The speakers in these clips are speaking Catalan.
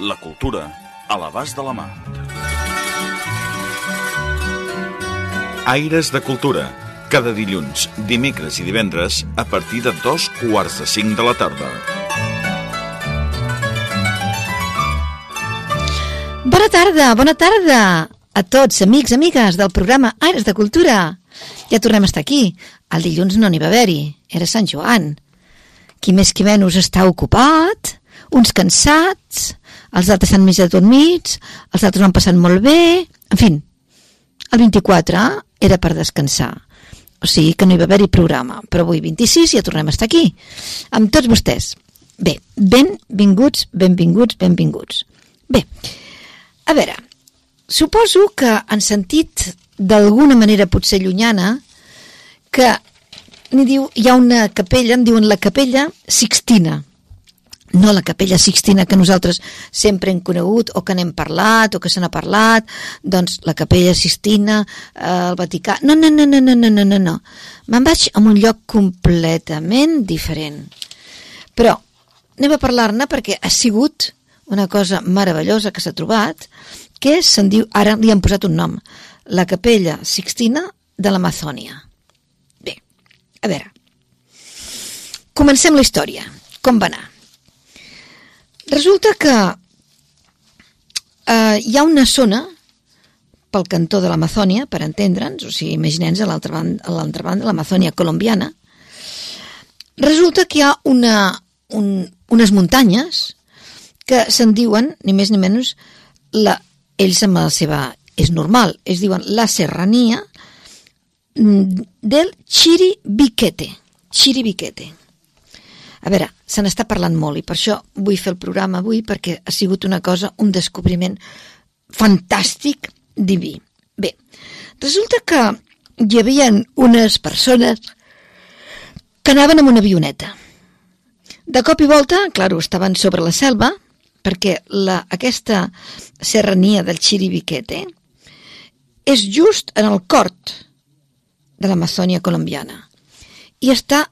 La cultura a l'abast de la mà. Aires de Cultura. Cada dilluns, dimecres i divendres a partir de dos quarts de cinc de la tarda. Bona tarda, bona tarda a tots, amics, amigues del programa Aires de Cultura. Ja tornem a estar aquí. El dilluns no n'hi va haver-hi, era Sant Joan. Qui més qui menys està ocupat, uns cansats, els altres estan més adormits, els altres ho han passat molt bé... En fi, el 24 era per descansar. O sigui que no hi va haver-hi programa. Però avui, 26, ja tornem a estar aquí. Amb tots vostès. Bé, benvinguts, benvinguts, benvinguts. Bé, a veure, suposo que han sentit d'alguna manera potser llunyana que n'hi diu, hi ha una capella, en diuen la capella Sixtina. No la capella Sixtina que nosaltres sempre hem conegut o que n'hem parlat o que se n'ha parlat, doncs la capella Sixtina, eh, el Vaticà... No, no, no, no, no, no, no, no. Me'n vaig a un lloc completament diferent. Però anem a parlar-ne perquè ha sigut una cosa meravellosa que s'ha trobat, que se'n diu, ara li han posat un nom, la capella Sixtina de l'Amazònia. Bé, a veure, comencem la història. Com va anar? Resulta que eh, hi ha una zona pel cantó de l'Amazònia, per entendre'ns, o sigui, imaginem a l'altra banda, a l'altra banda, l'Amazònia colombiana, resulta que hi ha una, un, unes muntanyes que se'n diuen, ni més ni menys, la, ells amb la seva... És normal, es diuen la serrania del Chiribiquete. Chiribiquete. A veure, se n'està parlant molt i per això vull fer el programa avui perquè ha sigut una cosa, un descobriment fantàstic, diví. Bé, resulta que hi havia unes persones que anaven amb una avioneta. De cop i volta, claro, estaven sobre la selva, perquè la, aquesta serrania del Chiribiquete és just en el cort de l'Amazònia colombiana. I està,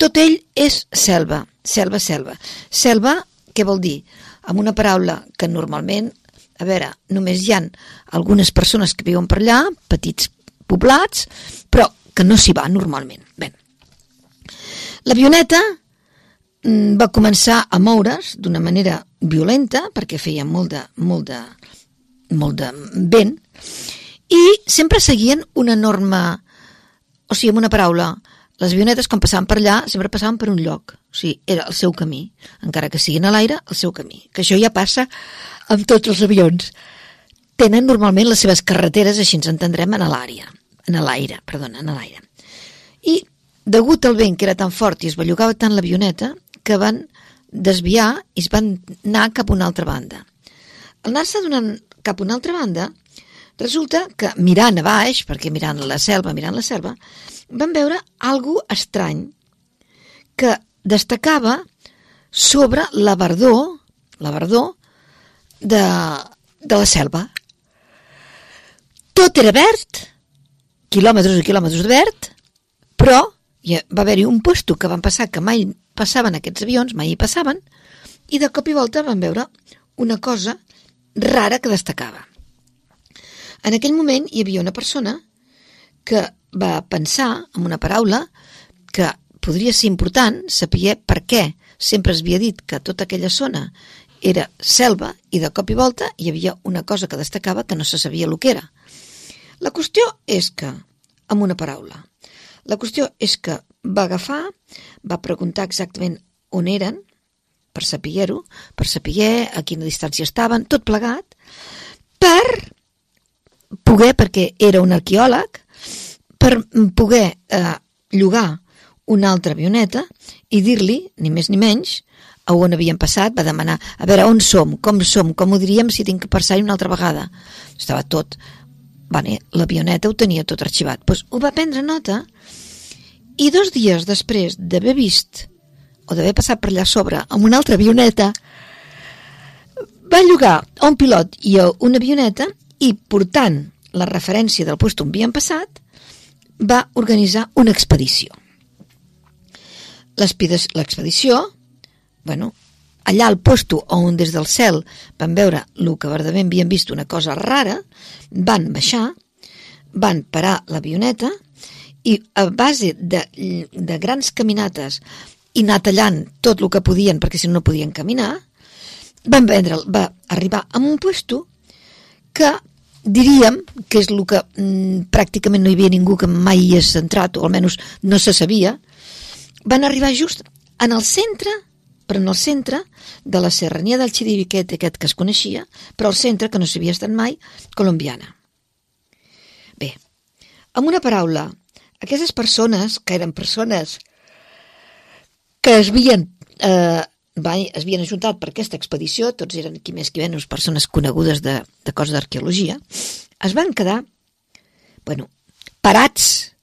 tot ell és selva, selva, selva. Selva, què vol dir? Amb una paraula que normalment, a veure, només hi han algunes persones que viuen per allà, petits poblats, però que no s'hi va normalment. Bé, l'avioneta va començar a moure's d'una manera violenta, perquè feia molt de, molt de, molt de vent, i sempre seguien una norma, o sigui, amb una paraula, les avionetes quan passaven per allà sempre passaven per un lloc, o sigui, era el seu camí, encara que siguin a l'aire, el seu camí, que això ja passa amb tots els avions. Tenen normalment les seves carreteres, així ens entendrem, en l'àrea, en l'aire, perdona, en l'aire. I degut al vent que era tan fort i es bellugava tant l'avioneta, que van desviar i es van anar cap a una altra banda. Al anar-se cap a una altra banda, resulta que mirant a baix, perquè mirant la selva, mirant la selva, van veure algo estrany que destacava sobre la verdor, la verdor de, de la selva. Tot era verd, quilòmetres i quilòmetres de verd, però hi va haver-hi un puesto que van passar que mai passaven aquests avions, mai hi passaven, i de cop i volta van veure una cosa rara que destacava. En aquell moment hi havia una persona que va pensar, amb una paraula, que podria ser important saber per què sempre es havia dit que tota aquella zona era selva i de cop i volta hi havia una cosa que destacava que no se sabia el que era. La qüestió és que, amb una paraula, la qüestió és que va agafar, va preguntar exactament on eren, per saber-ho, per saber a quina distància estaven, tot plegat, per poder, perquè era un arqueòleg, per poder eh, llogar una altra avioneta i dir-li, ni més ni menys, a on havien passat, va demanar a veure on som, com som, com ho diríem si tinc que passar una altra vegada. Estava tot... Vale, l'avioneta ho tenia tot arxivat. Pues ho va prendre nota i dos dies després d'haver vist o d'haver passat per allà sobre amb una altra avioneta va llogar un pilot i una avioneta i portant la referència del lloc on havien passat va organitzar una expedició. L'expedició, bueno, allà al posto on des del cel van veure el que verdament havien vist una cosa rara, van baixar, van parar l'avioneta i a base de, de grans caminates i anar tallant tot el que podien perquè si no no podien caminar, van vendre, va arribar a un puesto que diríem que és el que mm, pràcticament no hi havia ningú que mai hi és centrat, o almenys no se sabia, van arribar just en el centre, però en el centre de la serrania del Chiribiquet, aquest que es coneixia, però al centre, que no s'havia estat mai, colombiana. Bé, amb una paraula, aquestes persones, que eren persones que es havien, eh, es havien ajuntat per aquesta expedició, tots eren qui més qui menys persones conegudes de, de coses d'arqueologia, es van quedar, bueno, parats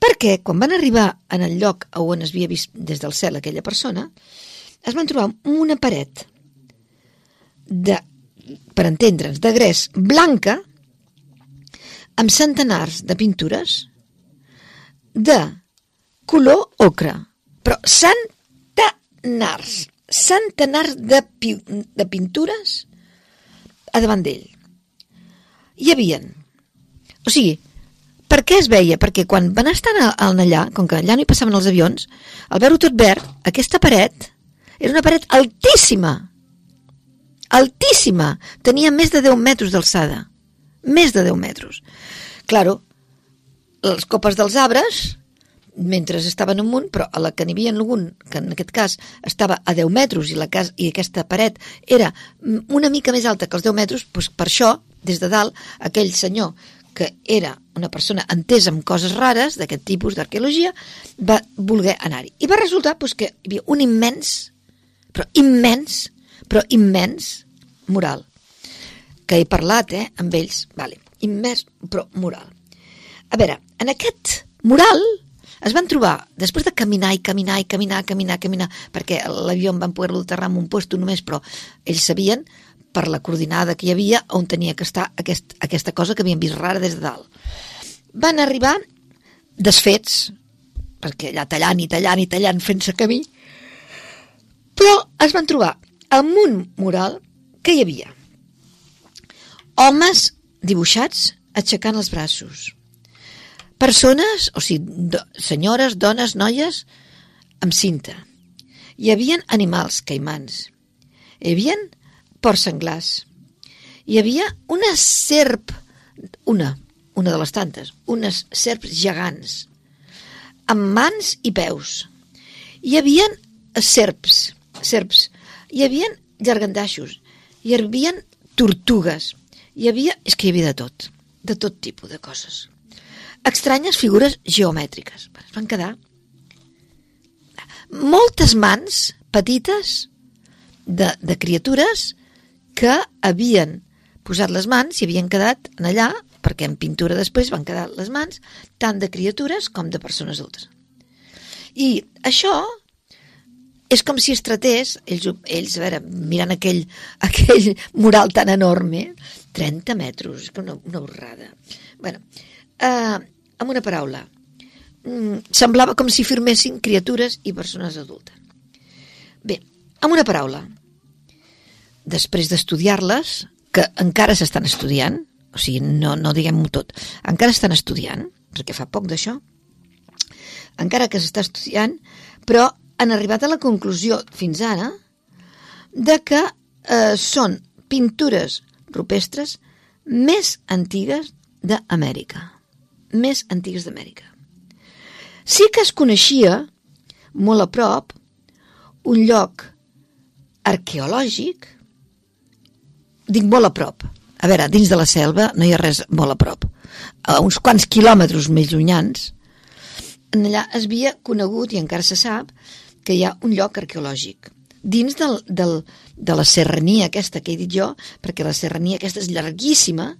perquè quan van arribar en el lloc on es havia vist des del cel aquella persona, es van trobar una paret de, per entendre'ns, de gres blanca amb centenars de pintures de color ocre, però centenars, centenars de, pi, de pintures a davant d'ell. Hi havien, o sigui, per què es veia? Perquè quan van estar allà, com que allà no hi passaven els avions, al veure tot verd, aquesta paret era una paret altíssima. Altíssima. Tenia més de 10 metres d'alçada. Més de 10 metres. Claro, les copes dels arbres, mentre estaven amunt, però a la que n'hi havia algun, que en aquest cas estava a 10 metres i, la cas, i aquesta paret era una mica més alta que els 10 metres, doncs per això, des de dalt, aquell senyor que era una persona entesa en coses rares d'aquest tipus d'arqueologia, va voler anar-hi. I va resultar doncs, que hi havia un immens, però immens, però immens mural, que he parlat eh, amb ells, vale, immens, però mural. A veure, en aquest mural es van trobar, després de caminar i caminar i caminar, caminar, caminar, perquè l'avió van poder-lo aterrar en un lloc només, però ells sabien per la coordinada que hi havia on tenia que estar aquest, aquesta cosa que havien vist rara des de dalt. Van arribar desfets, perquè allà tallant i tallant i tallant fent-se camí, però es van trobar amb un mural que hi havia homes dibuixats aixecant els braços, persones, o sigui, do, senyores, dones, noies, amb cinta. Hi havien animals, caimans. Hi havien porcs senglars. Hi havia una serp, una, una de les tantes, unes serps gegants, amb mans i peus. Hi havien serps, serps, hi havien llargandaixos, hi havia tortugues, hi havia, és que hi havia de tot, de tot tipus de coses. Estranyes figures geomètriques. Es van quedar moltes mans petites de, de criatures que havien posat les mans i havien quedat en allà, perquè en pintura després van quedar les mans, tant de criatures com de persones adultes. I això és com si es tratés, ells, ells a veure, mirant aquell, aquell mural tan enorme, 30 metres, és una, una borrada. bueno, eh, amb una paraula, mm, semblava com si firmessin criatures i persones adultes. Bé, amb una paraula, després d'estudiar-les, que encara s'estan estudiant, o sigui, no, no diguem-ho tot, encara estan estudiant, perquè fa poc d'això, encara que s'està estudiant, però han arribat a la conclusió fins ara de que eh, són pintures rupestres més antigues d'Amèrica. Més antigues d'Amèrica. Sí que es coneixia molt a prop un lloc arqueològic dic molt a prop. A veure, dins de la selva no hi ha res molt a prop. A uns quants quilòmetres més llunyans, en allà es havia conegut, i encara se sap, que hi ha un lloc arqueològic, dins del, del, de la serrania aquesta que he dit jo, perquè la serrania aquesta és llarguíssima,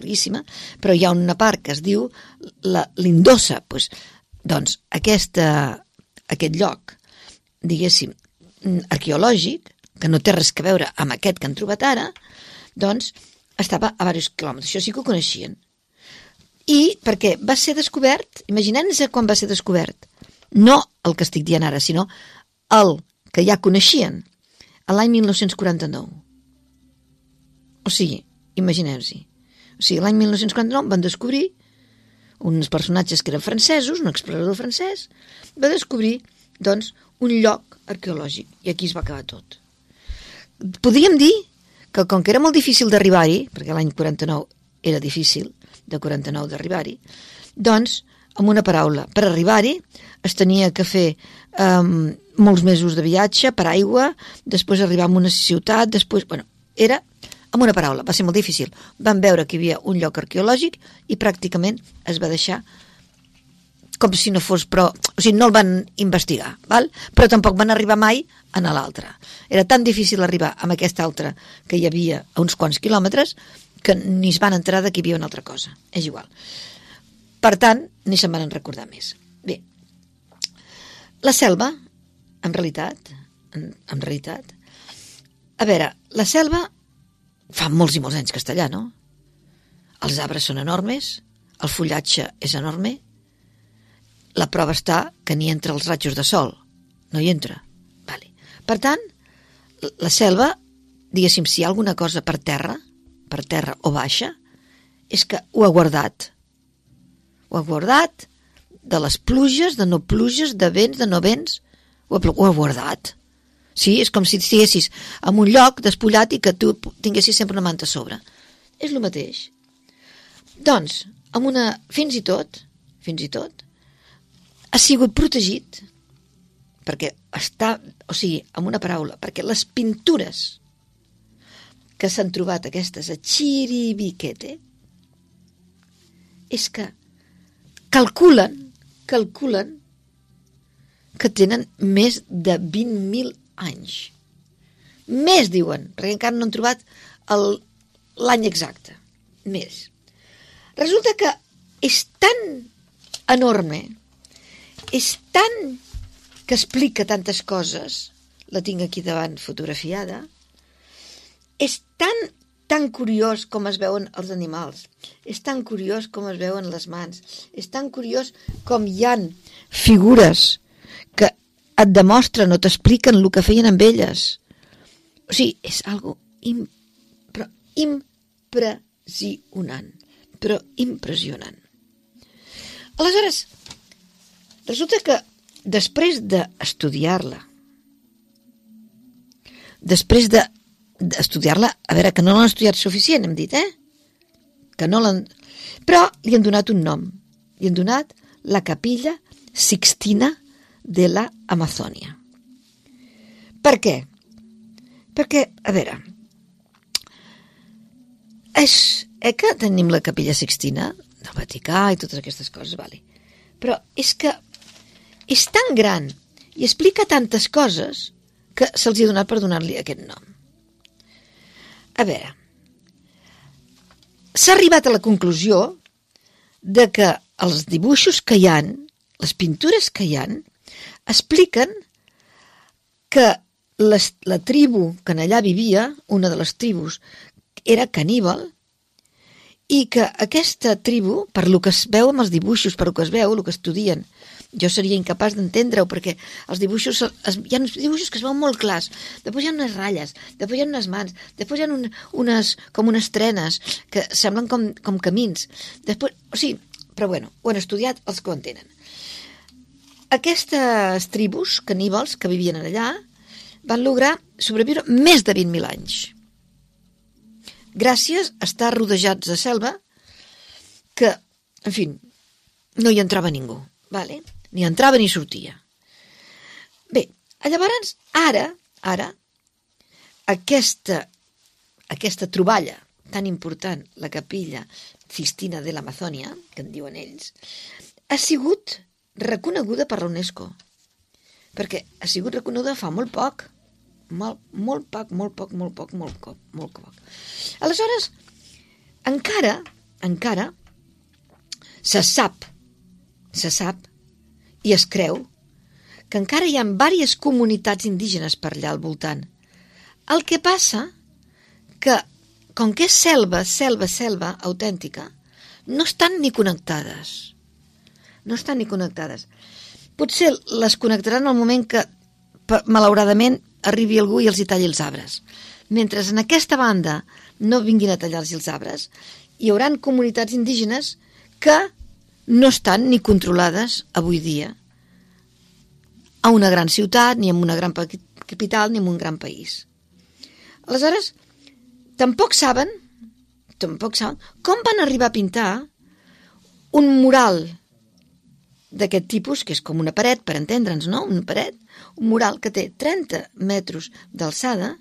llarguíssima, però hi ha una part que es diu l'Indossa. Pues, doncs aquesta, aquest lloc, diguéssim, arqueològic, que no té res a veure amb aquest que han trobat ara, doncs estava a diversos quilòmetres. Això sí que ho coneixien. I perquè va ser descobert, imaginant-se quan va ser descobert, no el que estic dient ara, sinó el que ja coneixien, l'any 1949. O sigui, imagineu-s'hi. O sigui, l'any 1949 van descobrir uns personatges que eren francesos, un explorador francès, va descobrir, doncs, un lloc arqueològic. I aquí es va acabar tot. Podríem dir que com que era molt difícil d'arribar-hi, perquè l'any 49 era difícil, de 49 d'arribar-hi, doncs, amb una paraula, per arribar-hi es tenia que fer um, molts mesos de viatge per aigua, després arribar a una ciutat, després... Bueno, era, amb una paraula, va ser molt difícil. Van veure que hi havia un lloc arqueològic i pràcticament es va deixar com si no fos, però... O sigui, no el van investigar, val? però tampoc van arribar mai a l'altre. Era tan difícil arribar amb aquest altre que hi havia a uns quants quilòmetres que ni es van entrar que hi havia una altra cosa. És igual. Per tant, ni se'n van recordar més. Bé, la selva, en realitat, en, en realitat, a veure, la selva fa molts i molts anys que no? Els arbres són enormes, el fullatge és enorme, la prova està que ni entra els ratjos de sol, no hi entra. Vale. Per tant, la selva, diguéssim, si hi ha alguna cosa per terra, per terra o baixa, és que ho ha guardat. Ho ha guardat de les pluges, de no pluges, de vents, de no vents, ho ha, ho ha guardat. Sí, és com si estiguessis en un lloc despullat i que tu tinguessis sempre una manta a sobre. És el mateix. Doncs, amb una... fins i tot, fins i tot, ha sigut protegit perquè està, o sigui, amb una paraula, perquè les pintures que s'han trobat aquestes a Chiribiquete és que calculen, calculen que tenen més de 20.000 anys. Més, diuen, perquè encara no han trobat l'any exacte. Més. Resulta que és tan enorme és tan que explica tantes coses, la tinc aquí davant fotografiada, és tan, tan curiós com es veuen els animals, és tan curiós com es veuen les mans, és tan curiós com hi han figures que et demostren o t'expliquen el que feien amb elles. O sigui, és algo impre, impressionant, però impressionant. Aleshores, Resulta que després d'estudiar-la, després d'estudiar-la, a veure, que no l'han estudiat suficient, hem dit, eh? Que no l'han... Però li han donat un nom. Li han donat la capilla Sixtina de la Amazònia. Per què? Perquè, a veure, és, eh que tenim la capilla Sixtina del Vaticà i totes aquestes coses, vale. però és que és tan gran i explica tantes coses que se'ls ha donat per donar-li aquest nom. A veure, s'ha arribat a la conclusió de que els dibuixos que hi han, les pintures que hi han, expliquen que les, la tribu que allà vivia, una de les tribus, era caníbal, i que aquesta tribu, per lo que es veu amb els dibuixos, per lo que es veu, el que estudien, jo seria incapaç d'entendre-ho perquè els dibuixos, es, hi ha uns dibuixos que es veuen molt clars, després hi ha unes ratlles, després hi ha unes mans, després hi ha un, unes, com unes trenes que semblen com, com camins. Després, o sigui, però bueno, ho han estudiat els que ho entenen. Aquestes tribus caníbals que vivien allà van lograr sobreviure més de 20.000 anys. Gràcies a estar rodejats de selva que, en fi, no hi entrava ningú. Vale? ni entrava ni sortia. Bé, llavors, ara, ara, aquesta, aquesta troballa tan important, la capilla Cistina de l'Amazònia, que en diuen ells, ha sigut reconeguda per la UNESCO. Perquè ha sigut reconeguda fa molt poc. molt, molt poc, molt poc, molt poc, molt poc, molt poc. Aleshores, encara, encara, se sap, se sap, i es creu, que encara hi ha diverses comunitats indígenes per allà al voltant. El que passa que, com que és selva, selva, selva autèntica, no estan ni connectades. No estan ni connectades. Potser les connectaran al moment que, malauradament, arribi algú i els hi talli els arbres. Mentre en aquesta banda no vinguin a tallar-los els arbres, hi hauran comunitats indígenes que no estan ni controlades avui dia a una gran ciutat, ni en una gran capital, ni en un gran país. Aleshores, tampoc saben, tampoc saben, com van arribar a pintar un mural d'aquest tipus, que és com una paret, per entendre'ns, no? Una paret, un mural que té 30 metres d'alçada,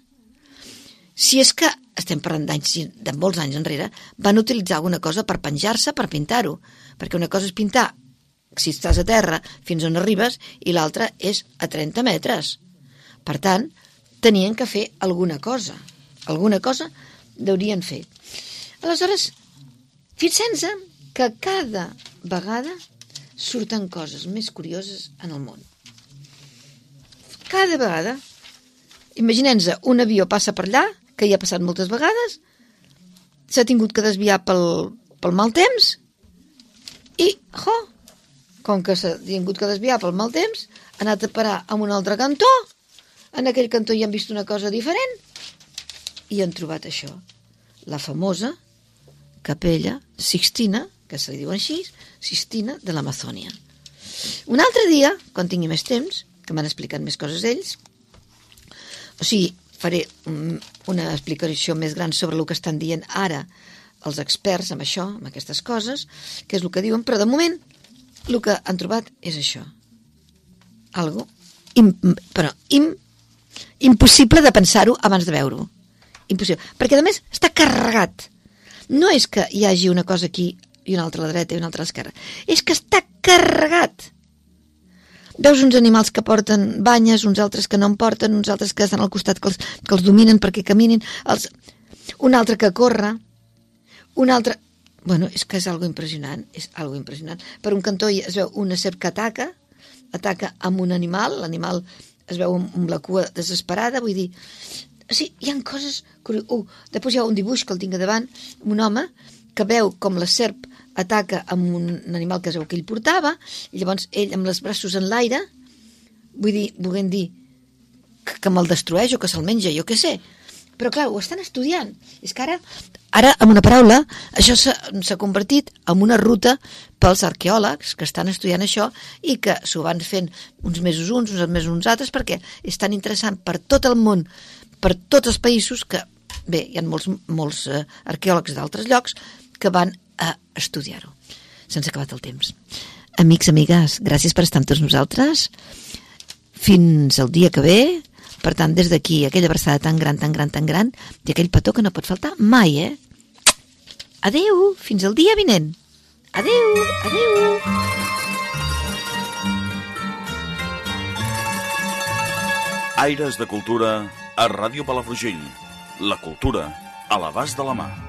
si és que estem parlant d'anys, de molts anys enrere, van utilitzar alguna cosa per penjar-se, per pintar-ho. Perquè una cosa és pintar si estàs a terra fins on arribes i l'altra és a 30 metres. Per tant, tenien que fer alguna cosa. Alguna cosa deurien fer. Aleshores, fixem-se que cada vegada surten coses més curioses en el món. Cada vegada. Imaginem-nos, un avió passa per allà, que hi ha passat moltes vegades, s'ha tingut que desviar pel, pel mal temps i, jo, com que s'ha tingut que desviar pel mal temps, ha anat a parar a un altre cantó, en aquell cantó hi han vist una cosa diferent, i han trobat això, la famosa capella Sixtina, que se li diu així, Sixtina de l'Amazònia. Un altre dia, quan tingui més temps, que m'han explicat més coses ells, o sigui, faré una explicació més gran sobre el que estan dient ara els experts amb això, amb aquestes coses, que és el que diuen, però de moment el que han trobat és això. Algo, im, però im, impossible de pensar-ho abans de veure-ho. Impossible. Perquè, a més, està carregat. No és que hi hagi una cosa aquí i una altra a la dreta i una altra a l'esquerra. És que està carregat. Veus uns animals que porten banyes, uns altres que no en porten, uns altres que estan al costat que els, que els dominen perquè caminin, els... un altre que corre, un altre... Bueno, és que és algo impressionant, és algo impressionant. Per un cantó es veu una serp que ataca, ataca amb un animal, l'animal es veu amb la cua desesperada, vull dir... Sigui, hi han coses... Uh, després hi ha un dibuix que el tinc davant, un home que veu com la serp ataca amb un animal que es veu que ell portava, i llavors ell amb els braços en l'aire, vull dir, volent dir que, que me'l destrueix o que se'l menja, jo què sé. Però clar, ho estan estudiant. És que ara Ara, amb una paraula, això s'ha convertit en una ruta pels arqueòlegs que estan estudiant això i que s'ho van fent uns mesos uns, uns mesos uns altres, perquè és tan interessant per tot el món, per tots els països, que, bé, hi ha molts, molts eh, arqueòlegs d'altres llocs que van a estudiar-ho. Se'ns ha acabat el temps. Amics, amigues, gràcies per estar amb tots nosaltres. Fins el dia que ve, per tant, des d'aquí, aquella abraçada tan gran, tan gran, tan gran, i aquell petó que no pot faltar mai, eh? Adeu, fins el dia vinent. Adeu, adeu. Aires de Cultura a Ràdio Palafrugell. La cultura a l'abast de la mà.